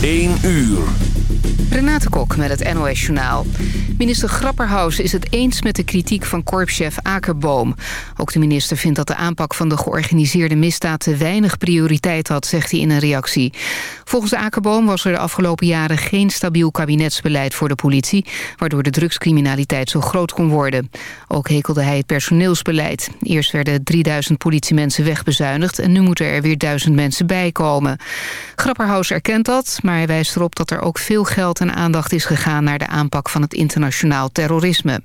1 uur. Renate Kok met het NOS Journaal. Minister Grapperhaus is het eens met de kritiek van korpschef Akerboom. Ook de minister vindt dat de aanpak van de georganiseerde misdaad... te weinig prioriteit had, zegt hij in een reactie. Volgens Akerboom was er de afgelopen jaren geen stabiel kabinetsbeleid voor de politie... waardoor de drugscriminaliteit zo groot kon worden. Ook hekelde hij het personeelsbeleid. Eerst werden 3000 politiemensen wegbezuinigd... en nu moeten er weer 1000 mensen bijkomen. Grapperhaus erkent dat, maar hij wijst erop dat er ook veel geld en aandacht is gegaan naar de aanpak van het internationaal terrorisme.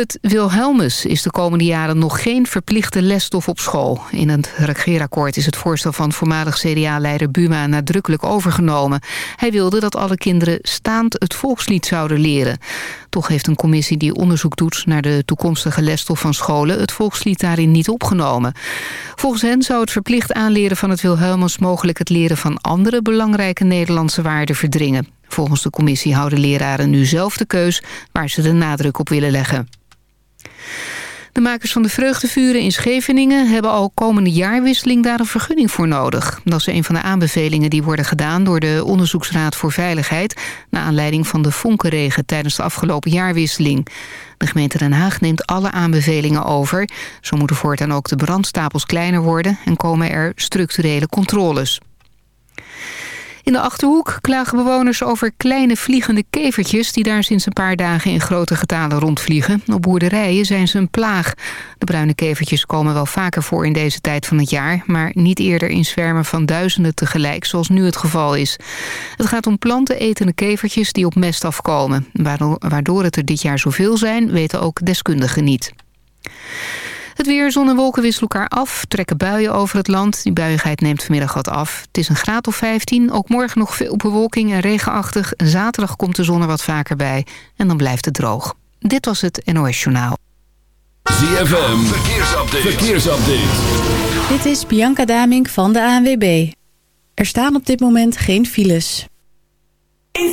Het Wilhelmus is de komende jaren nog geen verplichte lesstof op school. In het regeerakkoord is het voorstel van voormalig CDA-leider Buma nadrukkelijk overgenomen. Hij wilde dat alle kinderen staand het volkslied zouden leren. Toch heeft een commissie die onderzoek doet naar de toekomstige lesstof van scholen... het volkslied daarin niet opgenomen. Volgens hen zou het verplicht aanleren van het Wilhelmus... mogelijk het leren van andere belangrijke Nederlandse waarden verdringen. Volgens de commissie houden leraren nu zelf de keus... waar ze de nadruk op willen leggen. De makers van de vreugdevuren in Scheveningen hebben al komende jaarwisseling daar een vergunning voor nodig. Dat is een van de aanbevelingen die worden gedaan door de Onderzoeksraad voor Veiligheid... na aanleiding van de vonkenregen tijdens de afgelopen jaarwisseling. De gemeente Den Haag neemt alle aanbevelingen over. Zo moeten voortaan ook de brandstapels kleiner worden en komen er structurele controles. In de Achterhoek klagen bewoners over kleine vliegende kevertjes... die daar sinds een paar dagen in grote getalen rondvliegen. Op boerderijen zijn ze een plaag. De bruine kevertjes komen wel vaker voor in deze tijd van het jaar... maar niet eerder in zwermen van duizenden tegelijk, zoals nu het geval is. Het gaat om plantenetende kevertjes die op mest afkomen. Waardoor het er dit jaar zoveel zijn, weten ook deskundigen niet. Het weer, zon en wolken wisselen elkaar af. Trekken buien over het land. Die buiigheid neemt vanmiddag wat af. Het is een graad of 15. Ook morgen nog veel bewolking en regenachtig. Zaterdag komt de zon er wat vaker bij. En dan blijft het droog. Dit was het NOS Journaal. ZFM, verkeersupdate. verkeersupdate. Dit is Bianca Damink van de ANWB. Er staan op dit moment geen files. In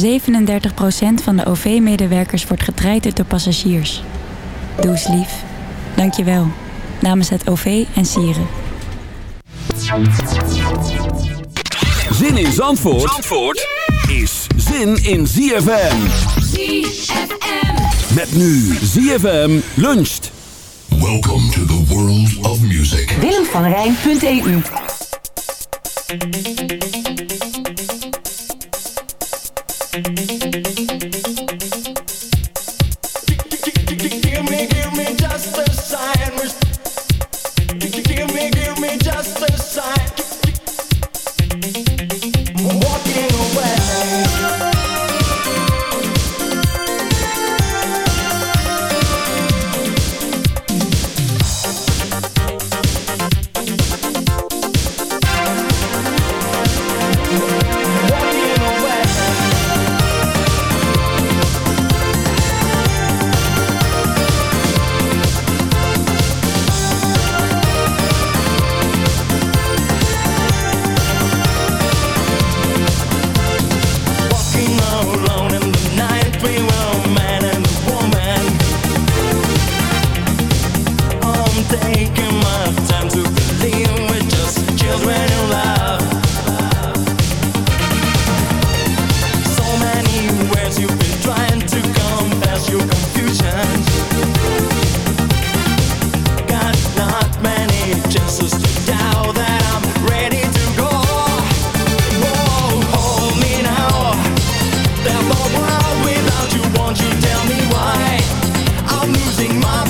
37% van de OV-medewerkers wordt getraind door passagiers. Doe eens lief. Dank je wel. Namens het OV en Sieren. Zin in Zandvoort, Zandvoort is zin in ZFM. ZFM. Met nu ZFM luncht. Welcome to the world of music. Willem van Rijn.eu Thanks.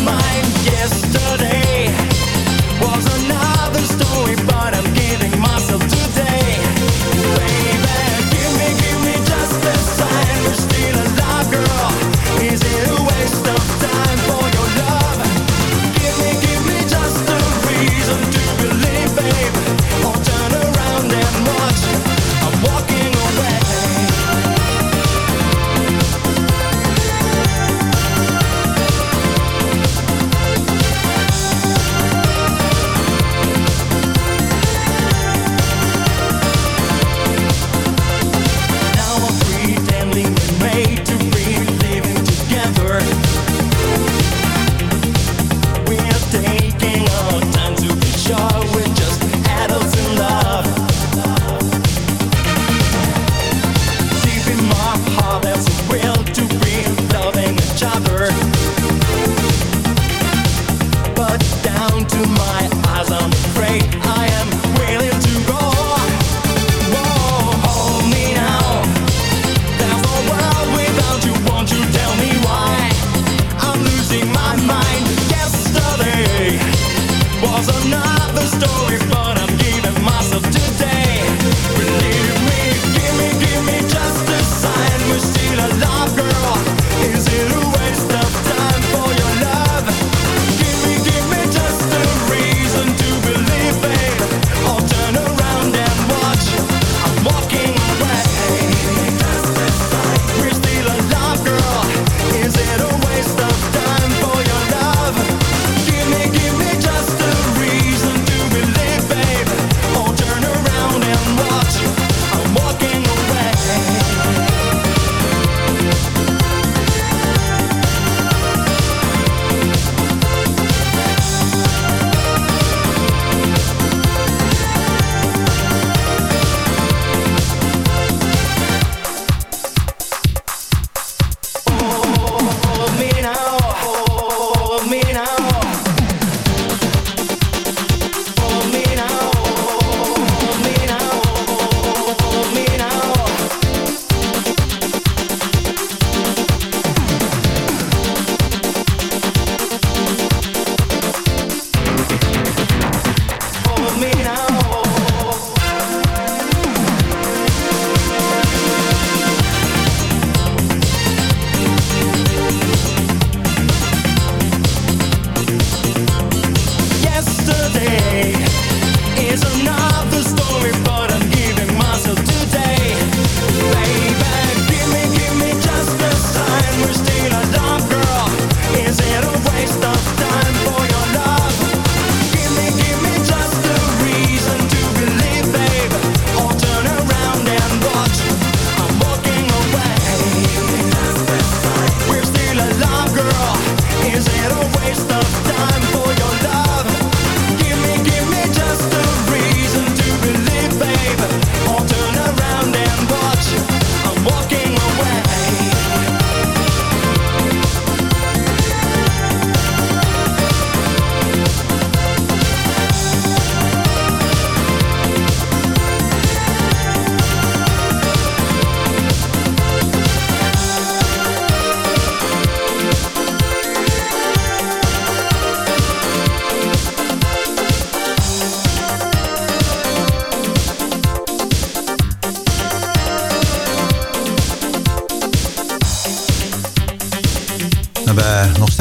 mine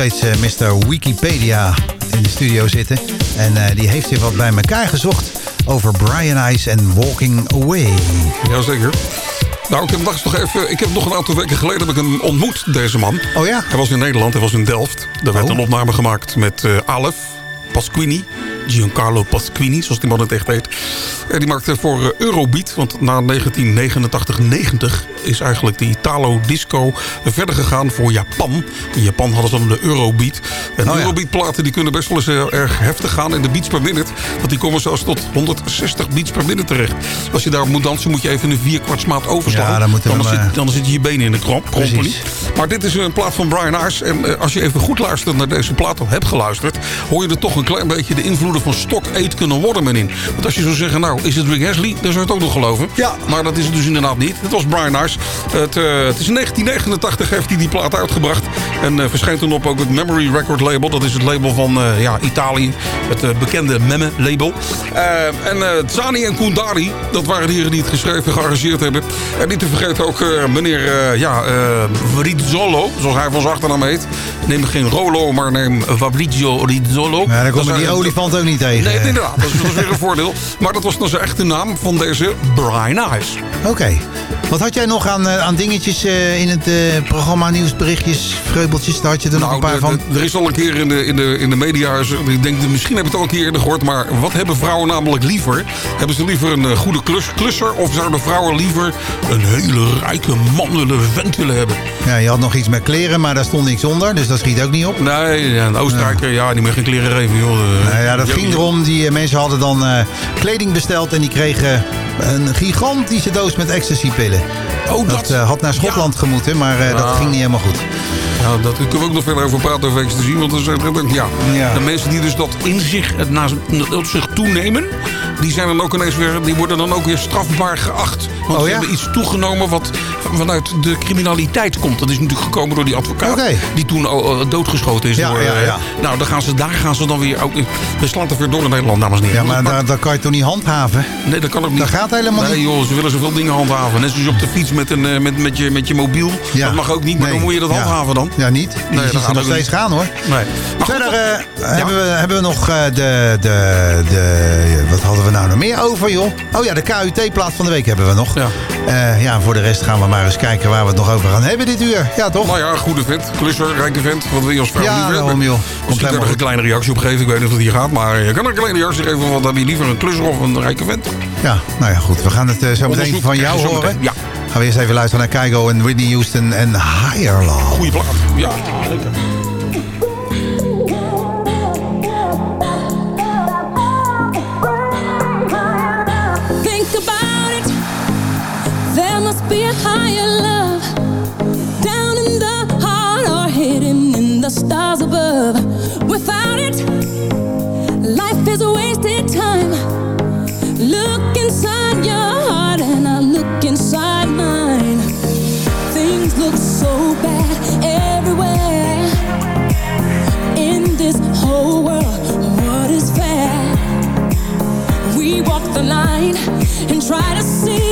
steeds eh, Mr. Wikipedia in de studio zitten. En eh, die heeft hier wat bij elkaar gezocht over Brian Ice en Walking Away. Jazeker. Nou, ik heb, wacht nog even, ik heb nog een aantal weken geleden heb ik hem ontmoet, deze man. Oh ja? Hij was in Nederland, hij was in Delft. Daar werd Oh. een opname gemaakt met eh Alef Pasquini. Giancarlo Pasquini, zoals die man het echt heet. En die maakte voor Eurobeat, want na 1989-90 is eigenlijk de Italo-disco verder gegaan voor Japan. In Japan hadden ze dan de Eurobeat. En Oh ja. Eurobeat-platen die kunnen best wel eens heel erg heftig gaan in de beats per minute. Want die komen zelfs tot 160 beats per minute terecht. Als je daar moet dansen, moet je even een vierkwartsmaat overslaan. Ja, dan moeten we dan, zit, eh, dan zit je je benen in de kromp. Maar dit is een plaat van Brian Ars. En eh, als je even goed luistert naar deze plaat, of hebt geluisterd... hoor je er toch een klein beetje de invloeden van Stock Aitken Waterman in. Want als je zou zeggen, nou, is het Rick Astley? Dan zou je het ook nog geloven. Ja. Maar dat is het dus inderdaad niet. Het was Brian Ars. Het, eh, het is in 1989 heeft hij die plaat uitgebracht. En eh, verschijnt toen op ook het Memory Record label. Dat is het label van eh, ja, Italië. Het bekende Memme label. En Zani en Kundari, dat waren de heren die het geschreven en gearrangeerd hebben. En niet te vergeten ook meneer ja, Rizzolo, zoals hij van zijn achternaam heet. Neem geen Rolo, maar neem Fabrizio Rizzolo. Ja, daar komen die olifant ook niet tegen. Nee, inderdaad. Dat is, dat is weer een voordeel. Maar dat was dan zijn echte naam van deze Brian Ice. Oké. Wat had jij nog aan, eh, aan dingetjes eh, in het eh, programma, nieuwsberichtjes, vreubeltjes? Daar had je er nog een paar van. er is al een keer in de, in de, in de media, ik denk, misschien heb je het al een keer eerder gehoord, maar wat hebben vrouwen namelijk liever? Hebben ze liever een goede klus, klusser of zouden vrouwen liever een hele rijke man willen vent willen hebben? Ja, je had nog iets met kleren, maar daar stond niks onder, dus dat schiet ook niet op. Nee, ja, een Oostenrijker, ja, die mag geen kleren geven, joh. Nou ja, dat ja, ging erom. Die mensen hadden dan kleding besteld en die kregen een gigantische doos met ecstasy-pillen. Oh, dat eh, had naar Schotland gemoeten, maar eh, dat ging niet helemaal goed. Ja, dat daar kunnen we ook nog verder over praten over. Want er zijn er ook, ja, Ja. de mensen die dus dat in zich, het naar zich toenemen... die zijn dan ook ineens weer, die worden dan ook weer strafbaar geacht. Want Oh ze ja? hebben iets toegenomen wat vanuit de criminaliteit komt. Dat is natuurlijk gekomen door die advocaat. Die toen oh, doodgeschoten is. Ja, door, ja, eh, ja. Nou, dan gaan ze, daar gaan ze dan weer ook... We slaan het weer door in Nederland, dames en heren. Ja, maar daar, daar kan je toch niet handhaven? Nee, dat kan ook niet. Dat gaat helemaal nee, niet. joh, ze willen zoveel dingen handhaven. Net zoals je op de fiets met, een, eh, met, met, je, met je mobiel. Dat mag ook niet, maar Nee. dan moet je dat handhaven dan. Ja, niet. Die dat gaat nog steeds niet. gaan hoor. Nee. Maar Verder goed, eh, hebben, we, hebben we nog eh, de, de, de... Wat hadden we nou nog meer over, joh? Oh ja, de KUT-plaat van de week hebben we nog. Ja. Eh, ja, voor de rest gaan we maar eens kijken waar we het nog over gaan hebben dit uur. Ja, toch? Nou ja, goede vent, klusser, rijke vent. Wat wil je als vrouw Ja, liever daarom, joh. Misschien kan er een kleine reactie op geven. Ik weet niet of het hier gaat. Maar je kan een kleine reactie geven. van Wat heb je liever, een klusser of een rijke vent? Ja, nou ja, goed. We gaan het eh, zo meteen van jou horen. meteen, ja. Gaan we eerst even luisteren naar Kygo en Whitney Houston en Higher Love. Goeie plaat. Ja, lekker. And try to see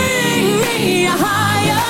Bring me higher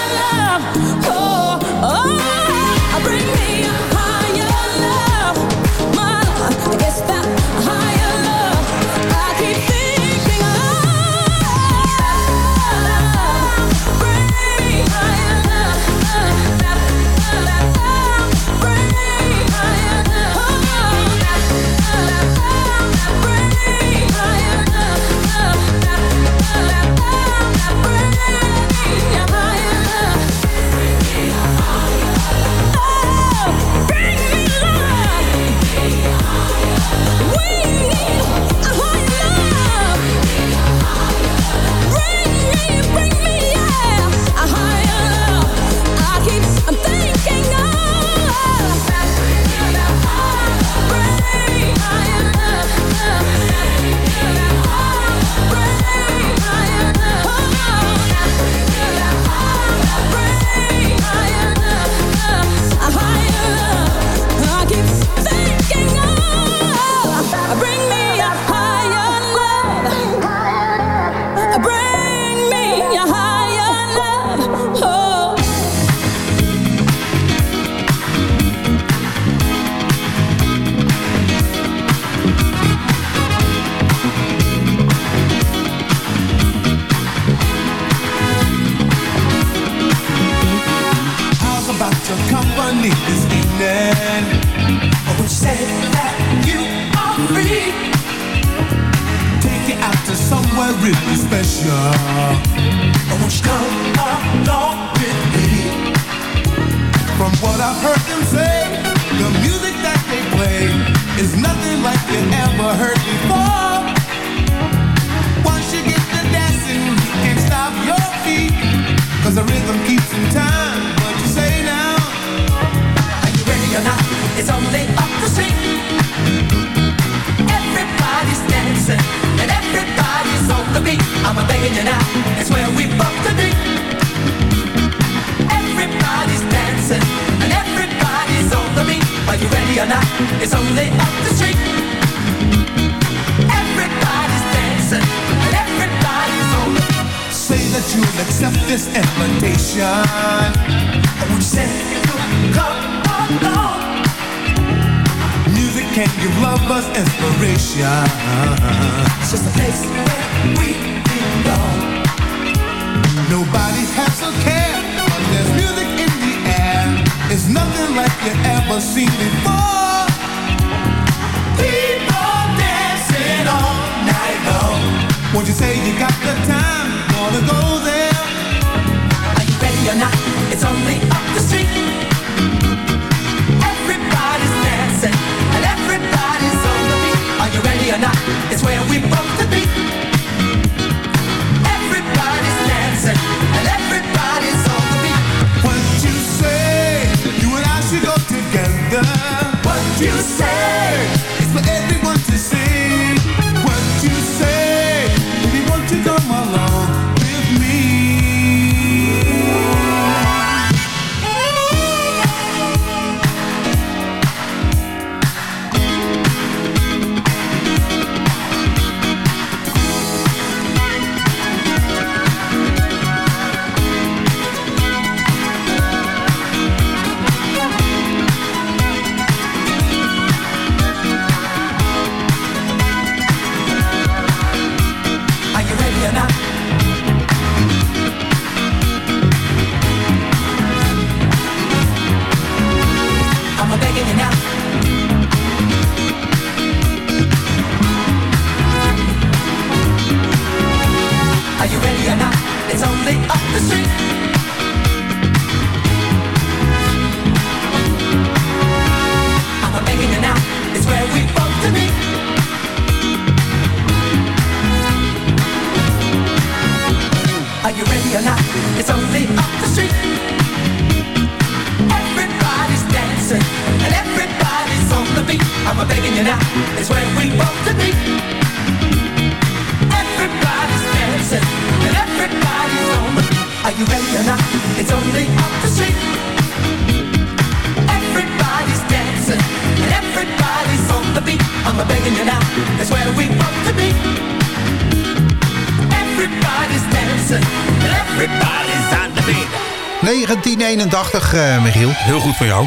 1981, eh, Michiel. Heel goed van jou.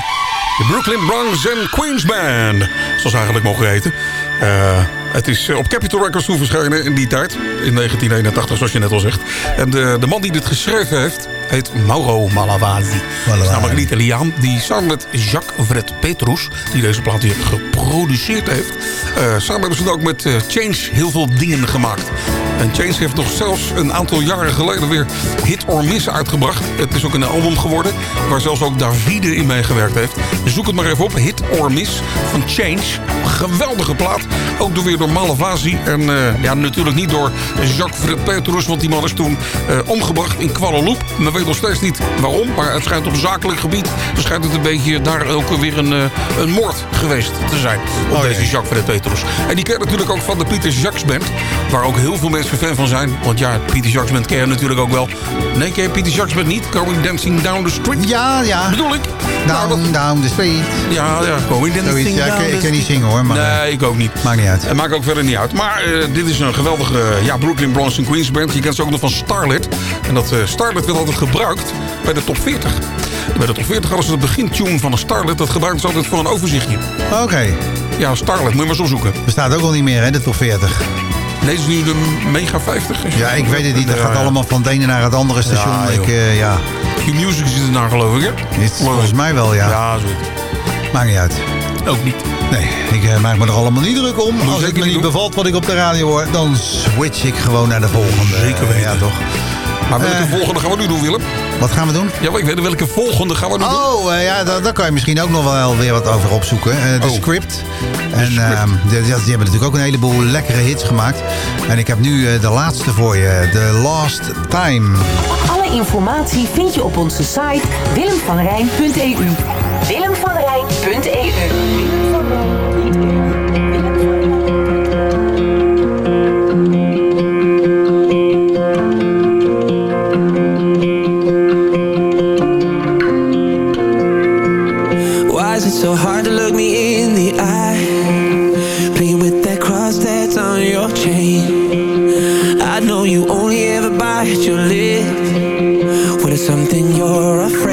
De Brooklyn Bronx and Queens Band. Zoals eigenlijk mogen heten. Eh, het is eh, op Capitol Records toen verschenen in die tijd. In 1981, zoals je net al zegt. En de, de man die dit geschreven heeft, heet Mauro Malavasi. Dat is namelijk een Italiaan die samen met Jacques Fred Petrus... die deze plaat hier geproduceerd heeft... samen hebben ze dan ook met Change heel veel dingen gemaakt. En Change heeft nog zelfs een aantal jaren geleden weer Hit or Miss uitgebracht. Het is ook een album geworden waar zelfs ook Davide in meegewerkt heeft. Zoek het maar even op, Hit or Miss van Change. Geweldige plaat. Ook door weer door Malavasi. En eh, ja, natuurlijk niet door Jacques Fred Petrus, want die man is toen eh, omgebracht in Kuala Lumpur. Men weet nog steeds niet waarom, maar het schijnt op zakelijk gebied... schijnt het een beetje daar ook weer een, eh, een moord geweest te zijn. Op deze Jacques Fred Petrus. En die ken je natuurlijk ook van de Pieter Jacques Band. Waar ook heel veel mensen fan van zijn. Want ja, Pieter Jacques Band ken je natuurlijk ook wel. Nee, ken je Pieter Jacques Band niet? Going Dancing Down the Street? Ja, ja. Bedoel ik? Down, down the street. Ja, ja. Going Dancing Zoiets, ja, ik, Down ik the kan niet zingen hoor. Maar, Nee, ik ook niet. Maakt niet uit. Het maakt ook verder niet uit. Maar eh, dit is een geweldige eh, ja, Brooklyn Bronx and Queens band. Je kent ze ook nog van Starlet. En dat eh, Starlet werd altijd gebruikt bij de top 40. Bij de top 40 hadden ze de begintune van een Starlet. Dat gebruikten ze altijd voor een overzichtje. Oké. Ja, Starlet. Moet je maar eens opzoeken. Bestaat ook al niet meer, hè, de top 40. Nee, is nu de Mega 50. Is Ja, ik weet het niet. Dat Ja, gaat ja. allemaal van het ene naar het andere station. Ja, ik, eh, ja. Q-Music zit er naar geloof ik, hè? Is- volgens mij wel, ja. Ja, zoiets. Maakt niet uit. Ook niet. Nee, ik eh, maak me er allemaal niet druk om. Als het me niet niet doen. bevalt wat ik op de radio hoor, dan switch ik gewoon naar de volgende. Zeker weten. Ja, toch? Maar welke Eh. volgende gaan we nu doen, Willem? Wat gaan we doen? Ja, maar ik weet welke volgende gaan we nu doen. Oh, eh, ja, daar, daar kan je misschien ook nog wel weer wat over opzoeken. Eh, de Oh. script. En ehm, die, die hebben natuurlijk ook een heleboel lekkere hits gemaakt. En ik heb nu eh, de laatste voor je. The Last Time. Alle informatie vind je op onze site willemvanrijn.eu. Willemvanrijn.eu with it's something you're afraid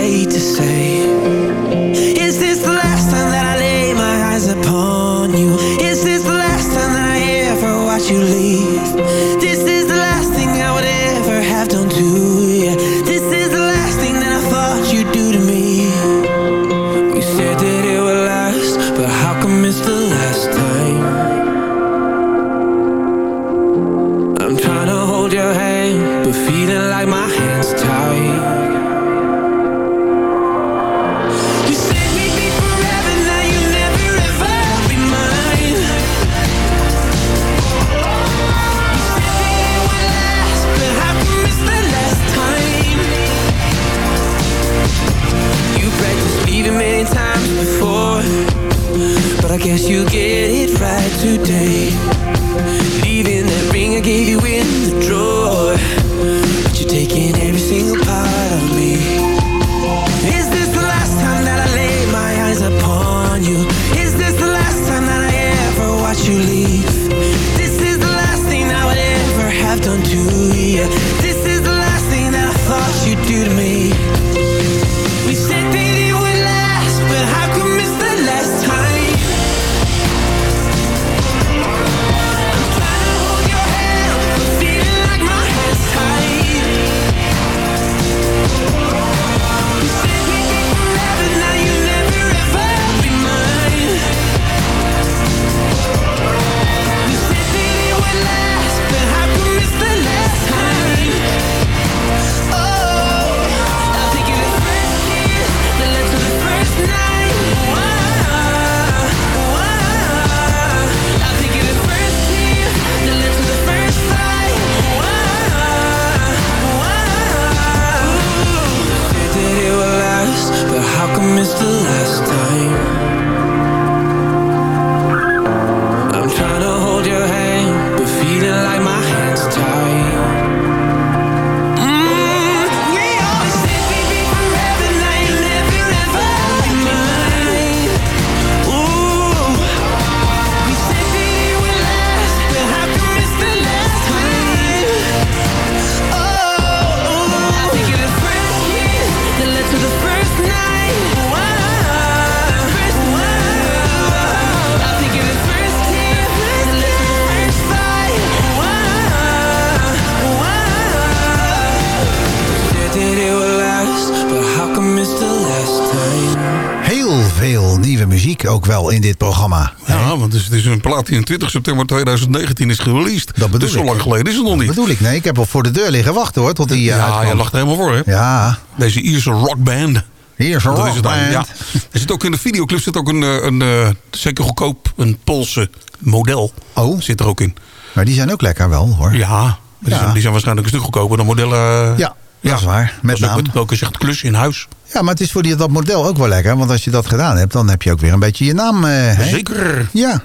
in dit programma. Ja, want het is, het is een plaat die in 20 september 2019 is gereleased. Dat bedoel dus zo ik. lang geleden is het nog niet. Dat bedoel ik. Nee, ik heb al voor de deur liggen wachten hoor. Tot die, eh, ja, je lacht er helemaal voor, hè? Ja. Deze Ierse rockband. Ierse Dat is het dan, rockband. Ja. Er zit ook in de videoclip zit ook een, eh, een, eh, zeker goedkoop, een Poolse model. Oh. Zit er ook in. Maar die zijn ook lekker wel hoor. Ja, die, Ja. Zijn, die zijn waarschijnlijk een stuk goedkoper dan modellen. eh, Ja, dat is waar. Met dat is ook naam. klus in huis. Ja, maar het is voor die, dat model ook wel lekker. Want als je dat gedaan hebt, dan heb je ook weer een beetje je naam. eh? Zeker. Ja.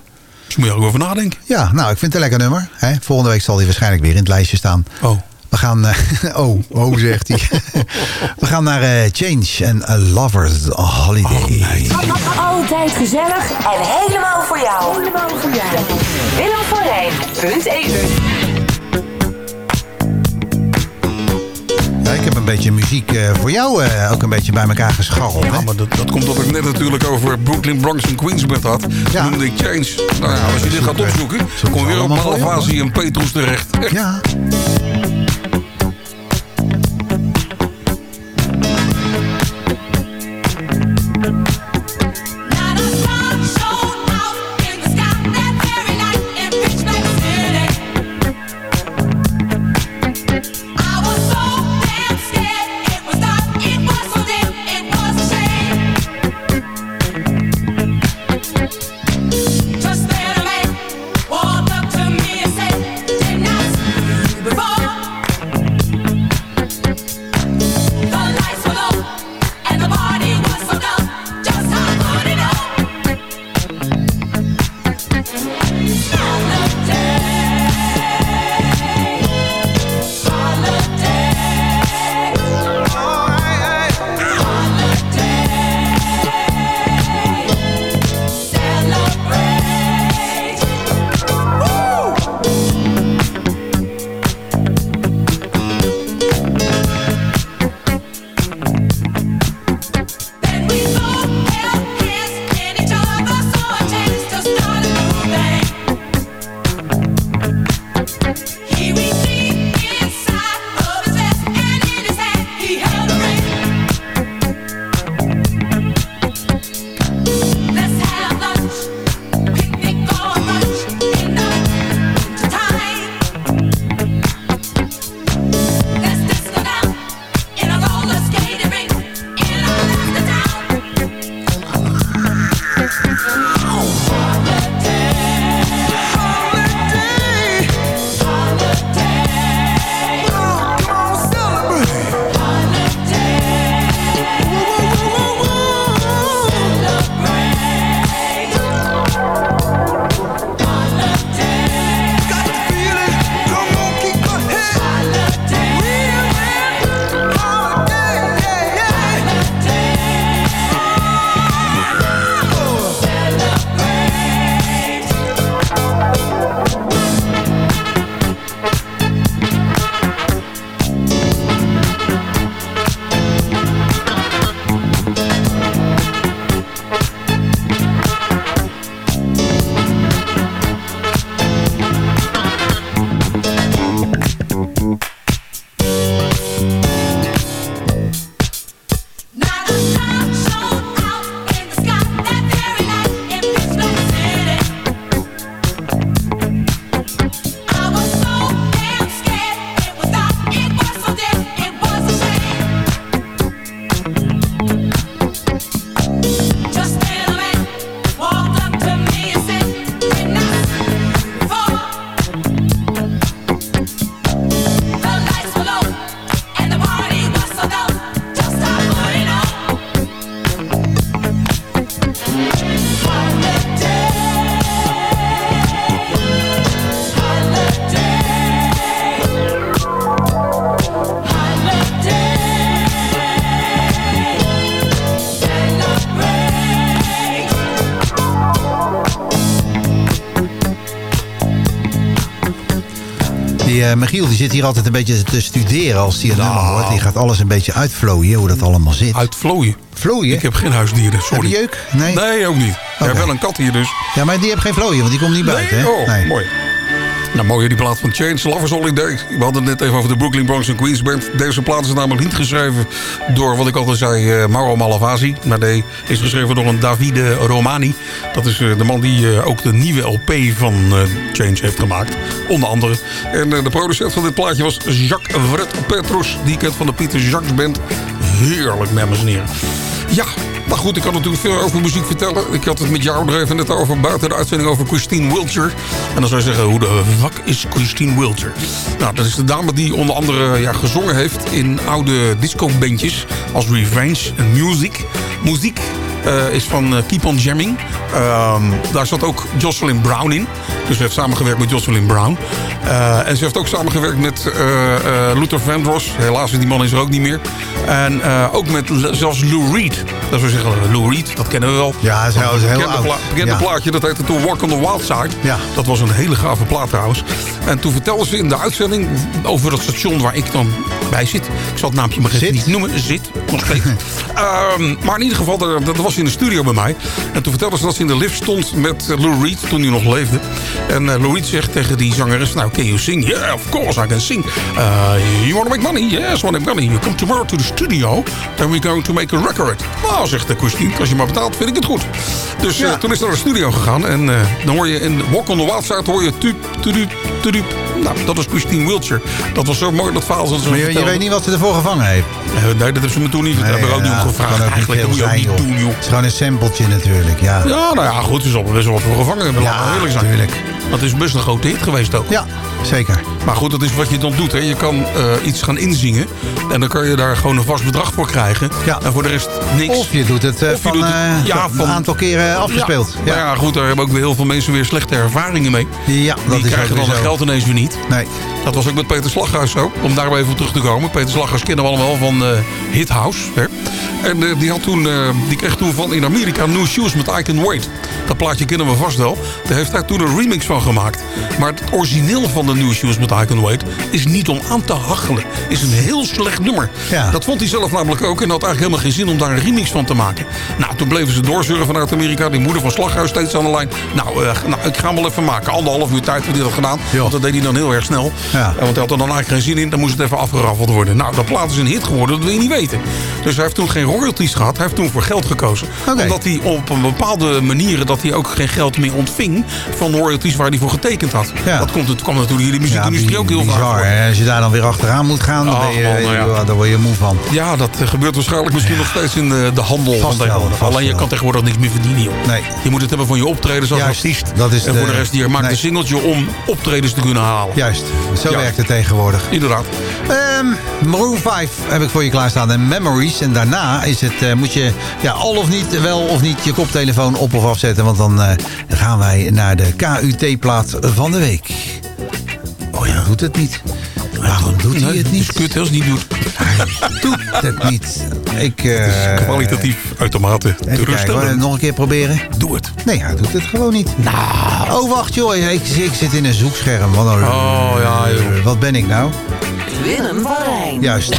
Dus moet je er ook over nadenken. Ja, nou, ik vind het een lekker nummer. Hè? Volgende week zal hij waarschijnlijk weer in het lijstje staan. Oh. We gaan... eh, oh, oh, zegt hij. We gaan naar eh, Change en A Lover's Holiday. Altijd gezellig en helemaal voor jou. Helemaal voor jou. Willemvanrijn.eu Ja, ik heb een beetje muziek eh, voor jou eh, ook een beetje bij elkaar gescharreld. Ja, maar dat, dat komt omdat ik net natuurlijk over Brooklyn, Bronx en Queens met had. Ja. Toen noemde ik Change. Nou ja, als je dit gaat opzoeken, kom je weer op Malavasie en Petrus terecht. Echt. Ja. Die eh, Michiel die zit hier altijd een beetje te studeren als hij een nummer hoort. Die gaat alles een beetje uitvlooien, hoe dat allemaal zit. Uitvlooien? Vlooien? Ik heb geen huisdieren, sorry. Heb je jeuk? Nee? Nee, ook niet. Je hebt wel een kat hier dus. Ja, maar die heeft geen vlooien, want die komt niet buiten. Nee? hè? Oh, Nee. mooi. Nou, mooi die plaat van Change, Lovers Holiday. We hadden het net even over de Brooklyn Bronx en Queens Band. Deze plaat is namelijk niet geschreven door, wat ik altijd zei, eh, Mauro Malavasi. Maar die is geschreven door een Davide Romani. Dat is eh, de man die eh, ook de nieuwe LP van Change heeft gemaakt. Onder andere. En de producent van dit plaatje was Jacques Vret Petrus. Die kent van de Pieter Jacques Band. Heerlijk, dames en heren. Ja, maar goed, ik kan natuurlijk veel over muziek vertellen. Ik had het met jou er even net over, buiten de uitzending over Christine Wiltshire. En dan zou je zeggen, hoe de fuck is Christine Wiltshire? Nou, dat is de dame die onder andere ja, gezongen heeft in oude disco-bandjes als Revenge en Music. Muziek eh, is van eh, Keep On Jamming. Ehm, daar zat ook Jocelyn Brown in. Dus ze heeft samengewerkt met Jocelyn Brown. Eh, en ze heeft ook samengewerkt met eh, eh, Luther Vandross. Helaas is die man is er ook niet meer. En ook met zelfs Lou Reed. Dat zou zeggen, Lou Reed, dat kennen we wel. Ja, hij is heel- heel bekende, oud. bekende Ja. plaatje, dat heette toen Walk on the Wild Side. Ja. Dat was een hele gave plaat trouwens. En toen vertelde ze in de uitzending over dat station waar ik dan bij zit. Ik zal het naampje maar even niet noemen. Zit, nog steeds. Ehm, maar in ieder geval, dat, dat was in de studio bij mij. En toen vertelde ze dat ze in de lift stond met Lou Reed, toen hij nog leefde. En eh, Lou Reed zegt tegen die zangeres, nou, can you sing? Yeah, of course I can sing. Uh, you want to make money? Yes, I want to make money. You come tomorrow to the studio, then we're going to make a record. Nou, zegt de Christine, als je maar betaalt, vind ik het goed. Dus eh, toen is ze naar de studio gegaan. En dan hoor je in Walk on the Wild Side, hoor je tup, tudup, tudup. Nou, dat was Christine Wiltshire. Dat was zo mooi, dat verhaal. zoals ze Maar je, je weet niet wat ze ervoor gevangen heeft. Eh, nee, dat hebben ze me toen niet verteld. hebben we ook niet om ja, gevraagd. Eigenlijk dat moet je ook zijn, niet joh. doen, joh. Het is gewoon een sampletje natuurlijk, ja. Ja, nou ja, goed. Er best wel wat voor gevangen hebben. laten we eerlijk zijn. tuurlijk. Dat is best een grote hit geweest ook. Ja, zeker. Maar goed, dat is wat je dan doet. Hè. Je kan eh, iets gaan inzingen. En dan kan je daar gewoon een vast bedrag voor krijgen. Ja. En voor de rest niks. Of je doet het eh, van, doet het- ja, een van- aantal keren afgespeeld. Ja. Ja, goed, daar hebben ook weer heel veel mensen weer slechte ervaringen mee. Ja, dat Die is krijgen dan zo. geld ineens weer niet. Nee. Dat was ook met Peter Slaghuis zo. Om daar even op terug te komen. Peter Slaghuis kennen we allemaal van eh Hit House. Hè? En eh, die, had toen, eh, die kreeg toen van in Amerika New Shoes met I Can Wait. Dat plaatje kennen we vast wel. Daar heeft hij toen een remix van gemaakt. Maar het origineel van de New Shoes met I Can Wait... is niet om aan te hachelen. Is een heel slecht nummer. Ja. Dat vond hij zelf namelijk ook. En had eigenlijk helemaal geen zin om daar een remix van te maken. Nou, toen bleven ze doorzeuren vanuit Amerika. Die moeder van Slaghuis steeds aan de lijn. Nou, eh, nou ik ga hem wel even maken. Anderhalf uur tijd heeft hij dat gedaan. Want dat deed hij dan heel erg snel. Ja. Want hij had er dan eigenlijk geen zin in. Dan moest het even afgeraffeld worden. Nou, dat plaat is een hit geworden. Dat wil je niet weten. Dus hij heeft toen geen royalties gehad. Hij heeft toen voor geld gekozen. Omdat hij op een bepaalde manier... dat hij ook geen geld meer ontving... van royalties waar hij voor getekend had. Ja. Dat komt, het kwam natuurlijk in de Ja, muziekindustrie ook heel vaak bizar. voor. hè. Als je daar dan weer achteraan moet gaan, dan, ben je, man, nou ja. daar word je moe van. Ja, dat eh, gebeurt waarschijnlijk misschien nog steeds in de, de handel Vast van wel, Alleen je kan tegenwoordig niks meer verdienen, joh. Nee. Je moet het hebben van je optredens als Juist, artiest. dat is en de- voor de rest, je maakt nee. een singeltje om optredens te kunnen halen. Juist, zo werkt het tegenwoordig. Inderdaad. Ehm Maroon 5 heb ik voor je klaarstaan. En Memories. En daarna is het, eh, moet je ja, al of niet, wel of niet je koptelefoon op of afzetten. Want dan eh, gaan wij naar de KUT-plaat van de week. Oh ja, doet het niet. Waarom doet hij het is niet? kut als het niet doet. Hij doet het niet. Ik, eh, Kwalitatief uitermate Even kijken, hoor. geruststellend. nog een keer proberen. Doe het. Nee, hij doet het gewoon niet. Nou. Oh, wacht joh. Ik, ik zit in een zoekscherm. Wat, een- Oh, ja, joh. wat ben ik nou? Willem van Rijn. Juist.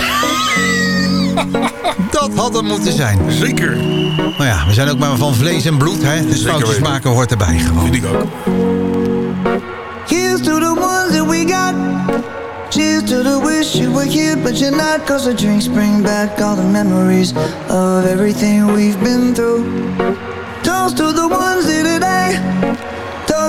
Dat had hem moeten zijn. Zeker. Maar ja, we zijn ook maar van vlees en bloed. Hè? Dus foutjes maken hoort erbij gewoon. Vind ik ook. Here's to the ones that we got. Cheers to the wish you were here, but you're not. Cause the drinks bring back all the memories of everything we've been through. Toast to the ones here today.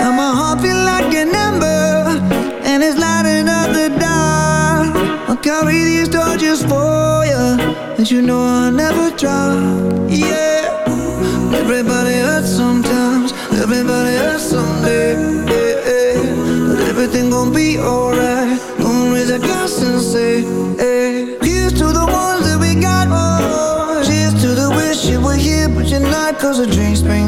Now my heart feel like an ember And it's lighting up the dark I'll carry these torches for you And you know I'll never drop Yeah Everybody hurts sometimes Everybody hurts someday yeah. But everything gon' be alright Gonna raise a glass and say hey. Here's to the ones that we got oh. Cheers to the wish you were here But you're not Cause the drinks bring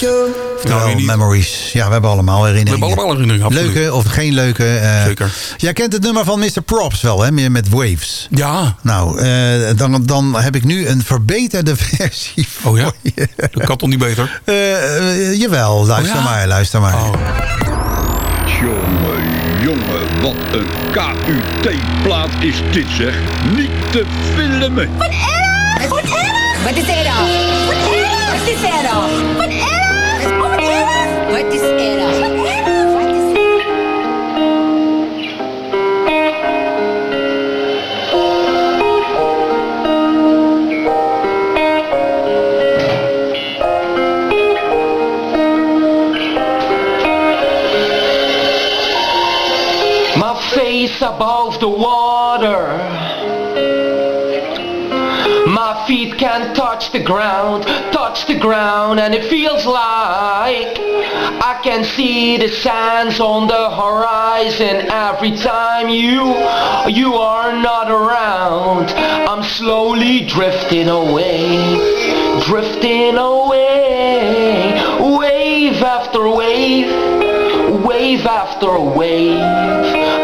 Maroon 5. Oftewel Memories. Ja, we hebben allemaal herinneringen. We hebben allemaal herinneringen, absoluut. Leuke of geen leuke. eh, Zeker. Jij kent het nummer van Mr. Props wel, hè? Meer met Waves. Ja. Nou, eh, dan, dan heb ik nu een verbeterde versie Oh ja? je. Dat kan toch niet beter? Eh, eh, jawel, luister Oh ja? maar, luister maar. Jongen, jongen, wat een KUT-plaat is dit zeg. Niet te filmen. Wat erg! Wat erg! Wat is erg? Wat erg! Wat is erg? Wat erg! Face above the water. My feet can't touch the ground, touch the ground, and it feels like I can see the sands on the horizon every time you you are not around. I'm slowly drifting away, drifting away, wave after wave wave after wave.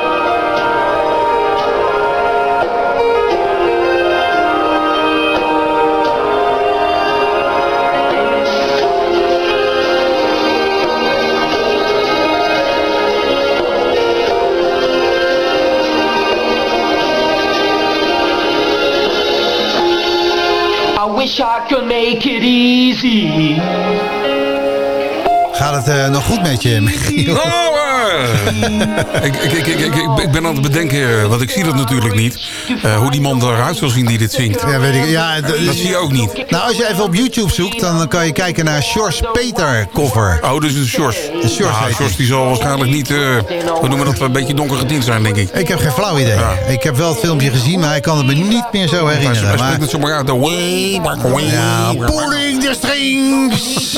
Wish I could make it easy. Gaat het eh, nog goed met je, Michiel? Nou, eh, ik, ik, ik, ik, ik, ik ben aan het bedenken, eh, want ik zie dat natuurlijk niet. eh, hoe die man eruit zal zien die dit zingt. Ja, weet ik. Ja, Dat zie je ook niet. Nou, als je even op YouTube zoekt, dan kan je kijken naar Sjors Peter cover. Oh, dus een Sjors. De Sjors Sjors die zal waarschijnlijk niet, eh hoe noemen we dat, een beetje donker getint zijn, denk ik. Ik heb geen flauw idee. Ik heb wel het filmpje gezien, maar ik kan het me niet meer zo Hij herinneren. spreekt Maar, het zomaar uit. de way, back, way, ja, pulling the strings.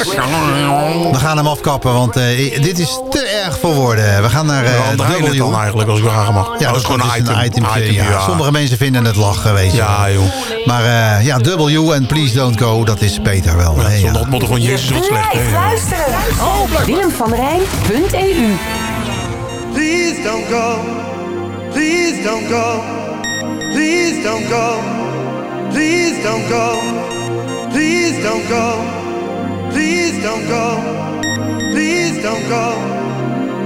We gaan hem afkappen, want eh, dit is te erg voor woorden. We gaan naar eh je het W. dan eigenlijk, als ik vragen mag. Ja, Oh, dat is gewoon een item. item, ja. Sommige mensen vinden het lachen, weet je. Ja, joh. Maar eh, ja, W en Please Don't Go, dat is Peter wel. ja. Dat moet gewoon Jezus wat slecht. Blijf hè. luisteren. Willemvanrijn.eu Please don't go. Please don't go. Please don't go. Please don't go. Please don't go. Please don't go. Please don't go.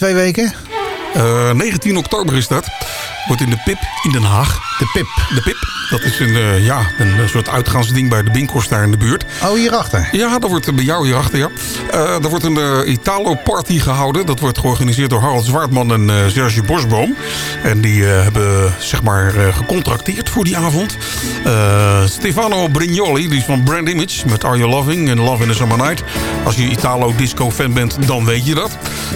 Twee weken? Eh, 19 oktober is dat. Wordt in de Pip in Den Haag. De Pip? De Pip. Dat is een, eh, ja, een soort uitgaansding bij de Binkhorst daar in de buurt. Oh, hierachter? Ja, dat wordt bij jou hierachter, ja. Eh er wordt een eh, Italo-party gehouden. Dat wordt georganiseerd door Harald Zwaartman en eh, Serge Bosboom. En die eh, hebben, zeg maar, eh, gecontracteerd voor die avond. Eh, Stefano Brignoli, die is van Brand Image. Met Are You Loving en Love in a Summer Night. Als je Italo-disco-fan bent, dan weet je dat.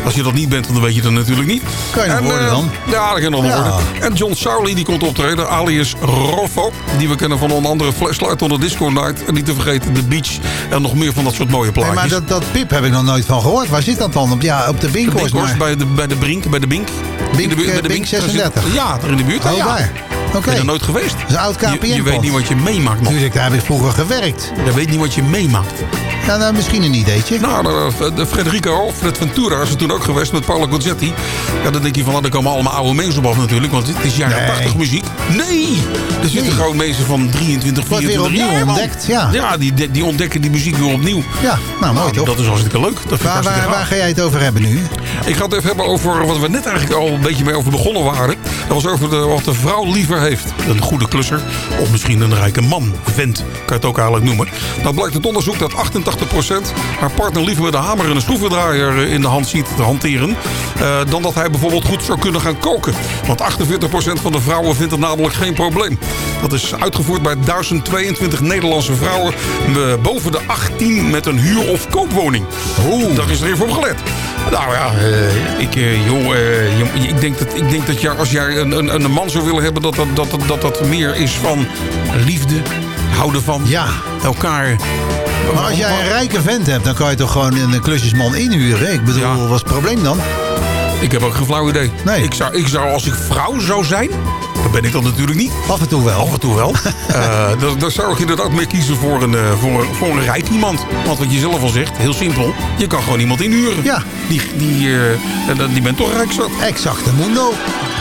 Als je dat niet bent, dan weet je dat natuurlijk niet. Kan je nog En, worden eh, dan? Ja, dat kan nog Ja. worden. En John Sowley, die komt optreden, alias Roffo. Die we kennen van onder andere Flashlight on the Disco Night. En niet te vergeten The Beach. En nog meer van dat soort mooie Nee, plaatjes. maar dat, dat Pip heb ik nog nooit van gehoord. Waar zit dat dan? Op, ja, op de Binkhorst. Bij de, bij de Brink, bij de Bink. Bink, In de buurt- bij de Bink zit- 36. Ja, daar in de buurt. Oh, ja. daar. Oké. Ben je er nooit geweest? Dat is een oud Je, KPN je weet niet wat je meemaakt, man. Daar heb ik vroeger gewerkt. Je weet niet wat je meemaakt. Ja, nou, misschien een ideetje. Nou, de, de Frederico, Fred Ventura is er toen ook geweest met Paolo Gozzetti. Ja, dan denk je van, er komen allemaal oude mensen op af natuurlijk. Want het is jaren Nee. 80 muziek. Nee! Er zitten gewoon mensen van 23, Wordt weer 24 opnieuw jaar, man. ontdekt, ja. Ja, die, die ontdekken die muziek weer opnieuw. Ja, nou mooi toch? Dat is hartstikke leuk. Dat vind ik Waar, waar, waar ga jij het over hebben nu? Ik ga het even hebben over wat we net eigenlijk al een beetje mee over begonnen waren. Dat was over de, wat de vrouw liever heeft. Een goede klusser of misschien een rijke man. Vent, kan je het ook eigenlijk noemen. Nou blijkt het onderzoek dat 88% haar partner liever met een hamer en een schroevendraaier in de hand ziet te hanteren. eh, dan dat hij bijvoorbeeld goed zou kunnen gaan koken. Want 48% van de vrouwen vindt het namelijk geen probleem. Dat is uitgevoerd bij 1022 Nederlandse vrouwen eh, boven de 18 met een huur- of koopwoning. Oeh. Daar is er even op gelet. Nou ja, eh, ik, eh, joh, eh, ik, denk dat, ik denk dat je, als jij een, een, een man zou willen hebben... dat dat, dat, dat, dat, dat meer is van liefde, houden van Ja. elkaar... Maar als jij een rijke vent hebt, dan kan je toch gewoon een klusjesman inhuren? Ik bedoel, wat is het probleem dan? Ik heb ook geen flauw idee. Nee. Ik zou, ik zou, als ik vrouw zou zijn... Dat ben ik dan natuurlijk niet. Af en toe wel. Af en toe wel. Eh, dan, dan zou ik inderdaad meer kiezen voor een, eh, voor, een- voor een rijk iemand. Want wat je zelf al zegt, heel simpel. Je kan gewoon iemand inhuren. Ja. Die, die, dan- die bent toch rijk zat. Exacte mundo.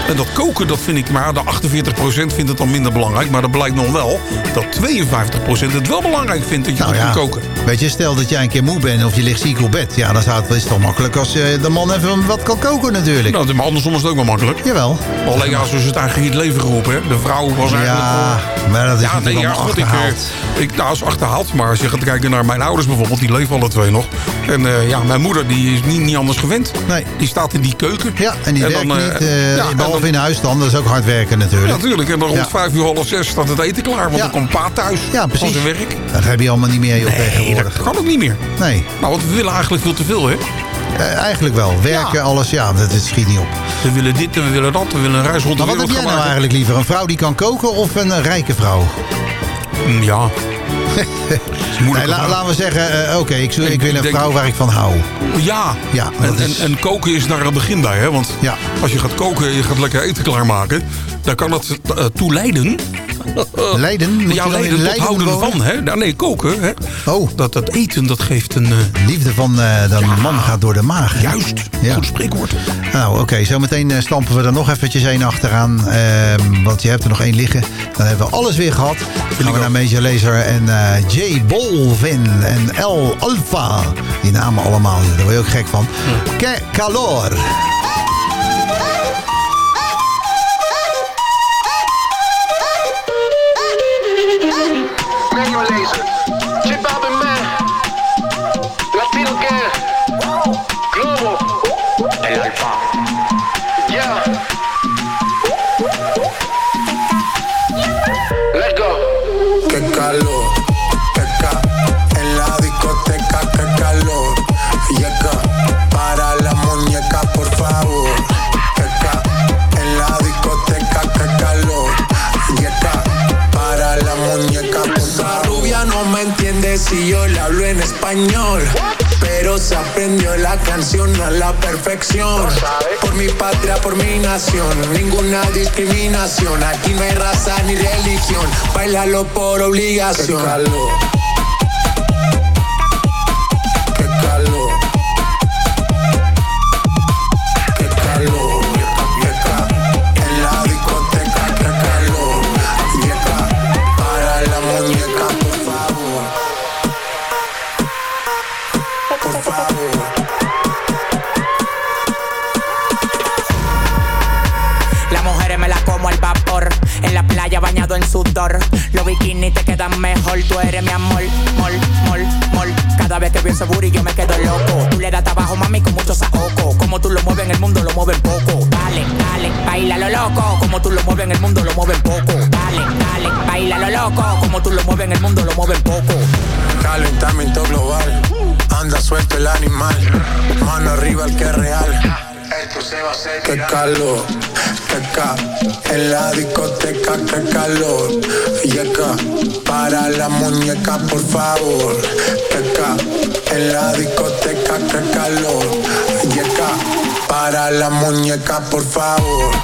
En dat koken, dat vind ik maar... De 48% vindt het dan minder belangrijk. Maar dat blijkt nog wel dat 52% het wel belangrijk vindt dat je Nou goed ja, koken. weet je, stel dat jij een keer moe bent of je ligt ziek op bed. Ja, dan is het toch makkelijk als eh, de man even wat kan koken natuurlijk. Nou, maar andersom is het ook wel makkelijk. Jawel. Alleen ja, ze is het eigenlijk in het leven geroepen. Hè. De vrouw was eigenlijk... Ja, maar dat is ja, goed, ik, eh, achterhaald. Ik, nou, is achterhaald. Maar als je gaat kijken naar mijn ouders bijvoorbeeld, die leven alle twee nog. En eh, ja, mijn moeder die is niet, niet anders gewend. Nee. Die staat in die keuken. Ja, en die dan, eh, niet, ja, en behalve in huis dan. Dat is ook hard werken natuurlijk. Ja, natuurlijk. En dan rond Ja. vijf uur, half zes staat het eten klaar. Want dan komt pa thuis Ja, van precies. zijn werk. Dat heb je allemaal niet meer Nee, tegenwoordig. dat kan ook niet meer. Nee, Nou, want we willen eigenlijk veel te veel, hè? eh, eigenlijk wel. Werken, alles, ja, dat, dat schiet niet op. We willen dit en we willen dat. We willen een reis rond de Maar wat heb jij nou eigenlijk liever? Een vrouw die kan koken of een rijke vrouw? Mm, Ja. Nee, la- laten we zeggen, eh, oké, ik, ik wil een denk- vrouw waar ik van hou. Ja, Ja, en, is- en, en koken is daar een begin bij. Hè? Want Ja. als je gaat koken en je gaat lekker eten klaarmaken... dan kan dat eh, toe leiden... Moet ja, leiden Leiden houden van. Hè? Nou, nee, koken. Hè? Oh. Dat, dat eten, dat geeft een... eh, Liefde van eh, de man gaat door de maag. hè? juist, Ja. goed spreekwoord. Nou, oké, zometeen eh, stampen we er nog eventjes één achteraan. ehm, want je hebt er nog één liggen. Dan hebben we alles weer gehad. Dan gaan we naar Major Lazer en J Bolvin en L Alpha. Die namen allemaal, daar word je ook gek van. Que calor. Hablo en español. Pero se aprendió la canción a la perfección. Por mi patria, por mi nación, ninguna discriminación. Aquí no hay raza ni religión. Bailalo por obligación. Booty yo me quedo loco. Tú le das trabajo, mami, con mucho saoco. Como tú lo mueves en el mundo, lo mueven poco. Dale, dale, baila lo loco. Como tú lo mueves en el mundo, lo mueven poco. Dale, dale, baila lo loco. Como tú lo mueves en el mundo, lo mueven poco. Calentamiento global, anda suelto el animal, mano arriba el que es real. Esto se va a hacer. Qué calor, qué ca, en la discoteca, qué calor. Y acá, para la muñeca, por favor. Qué ca, en la discoteca, qué calor. Y acá, para la muñeca, por favor.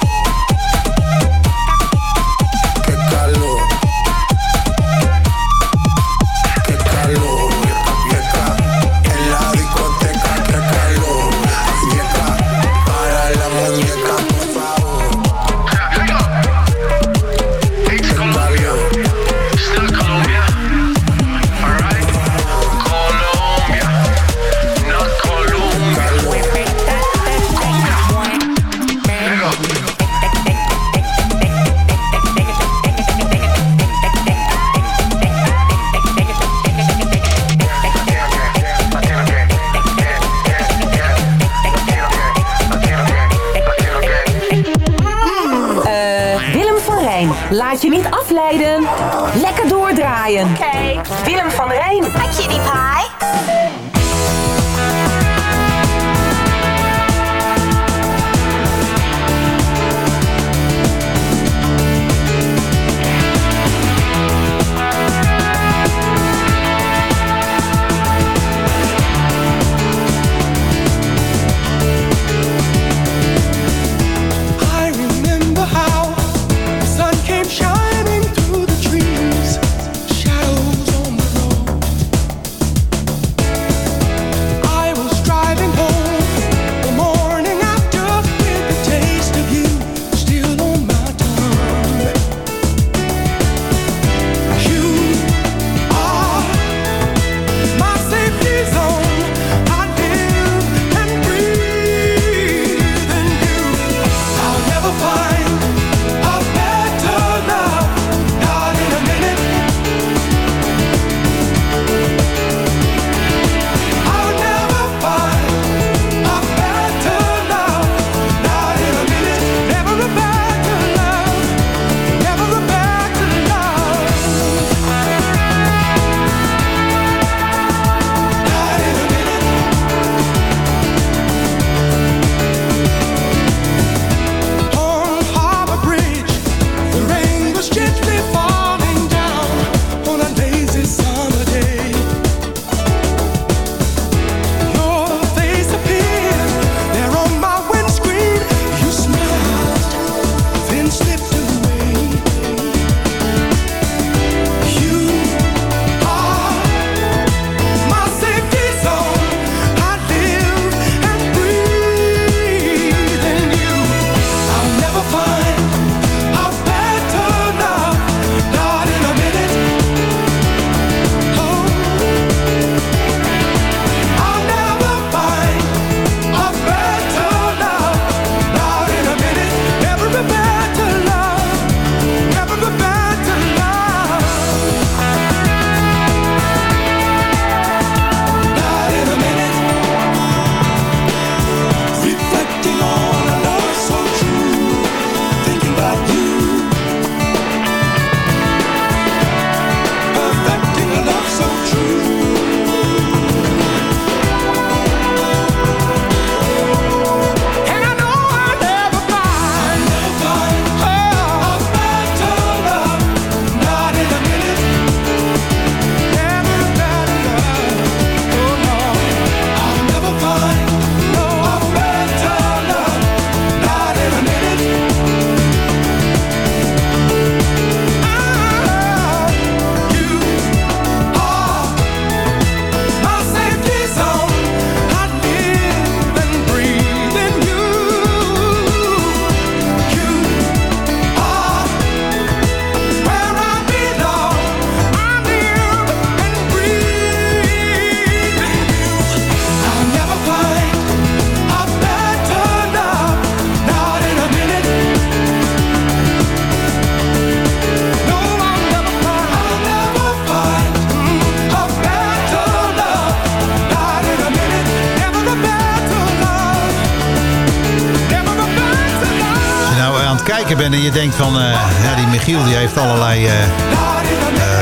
Van... eh, ja, die Michiel die heeft allerlei eh, eh,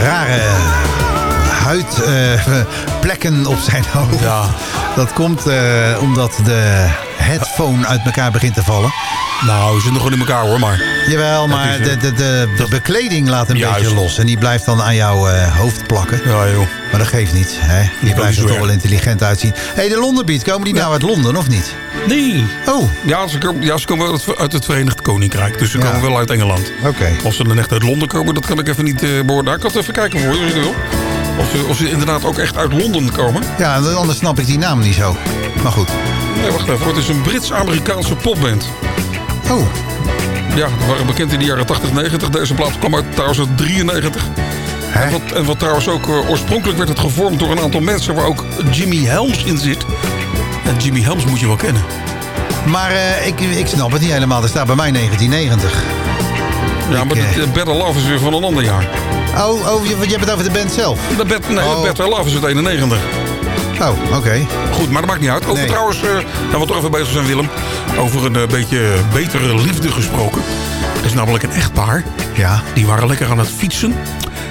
rare huidplekken op zijn hoofd. Dat komt eh, omdat de headphone uit elkaar begint te vallen. Nou, ze zitten gewoon in elkaar hoor, maar... Jawel, maar de, eh, de, de, de bekleding laat een Juist. beetje los. En die blijft dan aan jouw eh, hoofd plakken. Ja, joh. Maar dat geeft niet. Hè? Je blijft er toch wel intelligent uitzien. Hé, hey, de Londen Beat, komen die nou uit Londen of niet? Nee. Oh. Ja, ze komen, ja, ze komen uit, het- uit het Verenigd Koninkrijk. Dus ze komen wel uit Engeland. Oké. Of ze dan echt uit Londen komen, dat kan ik even niet eh beoordelen. Ik kan het even kijken voor je. Of ze, of ze inderdaad ook echt uit Londen komen. Ja, anders snap ik die naam niet zo. Maar goed. Nee, wacht even. Het is een Brits-Amerikaanse popband. Oh. Ja, die waren bekend in de jaren 80, 90. Deze plaat kwam uit trouwens uit 93. En wat, en wat trouwens ook eh, oorspronkelijk werd het gevormd door een aantal mensen... waar ook Jimmy Helms in zit. En Jimmy Helms moet je wel kennen. Maar eh, ik, ik snap het niet helemaal. Er staat bij mij 1990. Ja, maar Ik, de, de Better Love is weer van een ander jaar. Oh, oh je, je hebt het over de band zelf? De nee, Oh. Better Love is uit 91. Oh, oké. Goed, maar dat maakt niet uit. Over Nee. trouwens, eh nou, we toch even bezig zijn, Willem. Over een eh, beetje betere liefde gesproken. Er is namelijk een echtpaar. Ja. Die waren lekker aan het fietsen.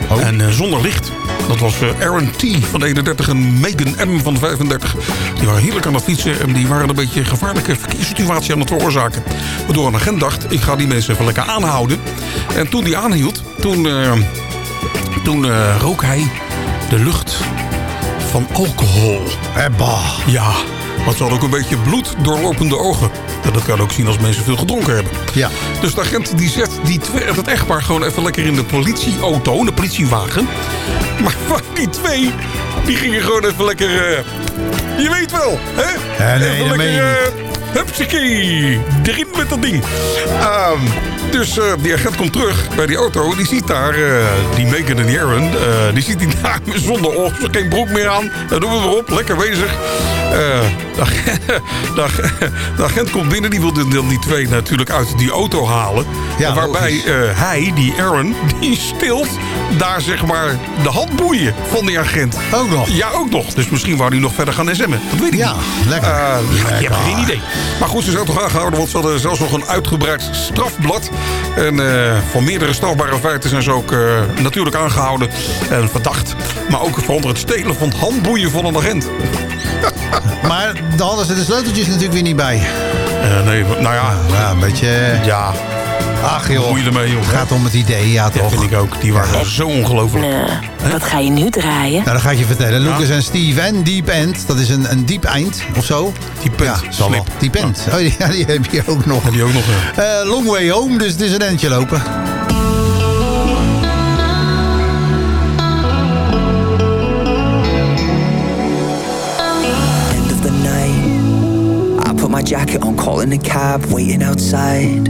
Oh. En eh, zonder licht. Dat was Aaron T. van de 31 en Megan M. van de 35. Die waren heerlijk aan het fietsen. En die waren een beetje een gevaarlijke verkeerssituatie aan het veroorzaken. Waardoor een agent dacht, ik ga die mensen even lekker aanhouden. En toen die aanhield, toen, toen rook hij de lucht van alcohol. Ebba. Ja, want ze hadden ook een beetje bloed doorlopende ogen. En dat kan ook zien als mensen veel gedronken hebben. Ja. Dus de agent die zet die twee, het echtpaar gewoon even lekker in de politieauto, de politiewagen. Maar van die twee, die gingen gewoon even lekker... eh, je weet wel, hè? Ja, nee, even dat lekker... Hupsakee, erin met dat ding. Ehm, dus eh, die agent komt terug bij die auto. Die ziet daar, eh, die Megan en die Aaron... eh, die ziet die dame zonder oog, geen broek meer aan. Dat doen we weer op, lekker bezig. De, ag- de, ag- de agent komt binnen, die wil dan die, twee natuurlijk uit die auto halen. Ja, waarbij hij, die Aaron, die stilt daar zeg maar de handboeien van die agent. Ook nog? Ja, ook nog. Dus misschien wou hij nog verder gaan sm'en. Dat weet ik Ja, niet. lekker. Ja, je Lekker. hebt geen idee. Maar goed, ze zijn toch aangehouden, want ze hadden zelfs nog een uitgebreid strafblad. En eh, voor meerdere strafbare feiten zijn ze ook eh, natuurlijk aangehouden en verdacht. Maar ook voor onder het stelen van handboeien van een agent. Maar dan hadden ze de sleuteltjes natuurlijk weer niet bij. Eh, nee, nou ja. Ja, een beetje... Ja. Ach joh. Hoe je ermee, joh. Het gaat om het idee, ja toch? vind ik ook. Die waren zo ongelooflijk. Wat ga je nu draaien? Nou, dat ga ik je vertellen. Lucas en Steve en Deep End. Dat is een, een diep eind of zo. Deep End, Ja, slip. End. Oh, die, ja, die heb je ook nog. En die ook nog. ja. Eh, long way home, dus het is een endje lopen. end of the night. I put my jacket on, calling a cab, waiting outside.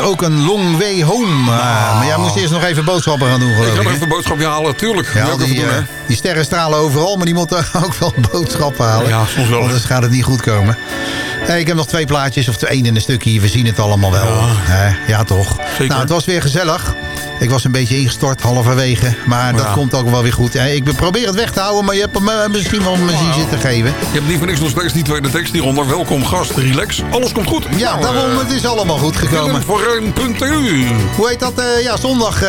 Ook een long way home. Ah, maar jij moest eerst nog even boodschappen gaan doen, Ik geloof ga ik. nog even een boodschapje halen, tuurlijk. Ja, ik die, doen, eh, hè. die sterren stralen overal, maar die moeten ook wel boodschappen halen. Ja, soms wel. Anders gaat het niet goed komen. Eh, ik heb nog twee plaatjes, of één in een stukje. We zien het allemaal wel. Ja, ja toch. Nou, het was weer gezellig. Ik was een beetje ingestort halverwege. Maar dat komt ook wel weer goed. Ik probeer het weg te houden, maar je hebt hem eh, misschien wel me zien zitten geven. Je hebt niet voor niks nog steeds die tweede tekst hieronder. Welkom gast, relax. Alles komt goed. Ja, Nou, daarom, eh, het is allemaal goed gekomen. Filmforrein.eu. Hoe heet dat? eh, ja, zondag.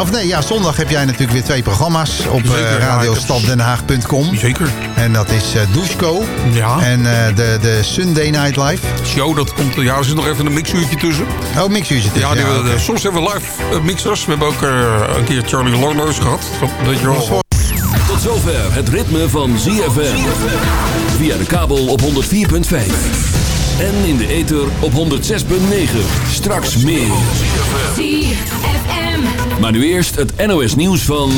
of nee, ja, zondag heb jij natuurlijk weer twee programma's op radiostaddenhaag.com. Zeker. En dat is Doucheco. Ja. En de, de Sunday Night Live. Show, dat komt... Ja, er zit nog even een mixuurtje tussen. Oh, mixuurtje tussen. Ja, die, ja, soms hebben we live mixers. We hebben ook eh, een keer Charlie Lorno's gehad. Dat je wel. Tot zover het ritme van ZFM. Via de kabel op 104.5. En in de ether op 106.9. Straks meer. Maar nu eerst het NOS nieuws van...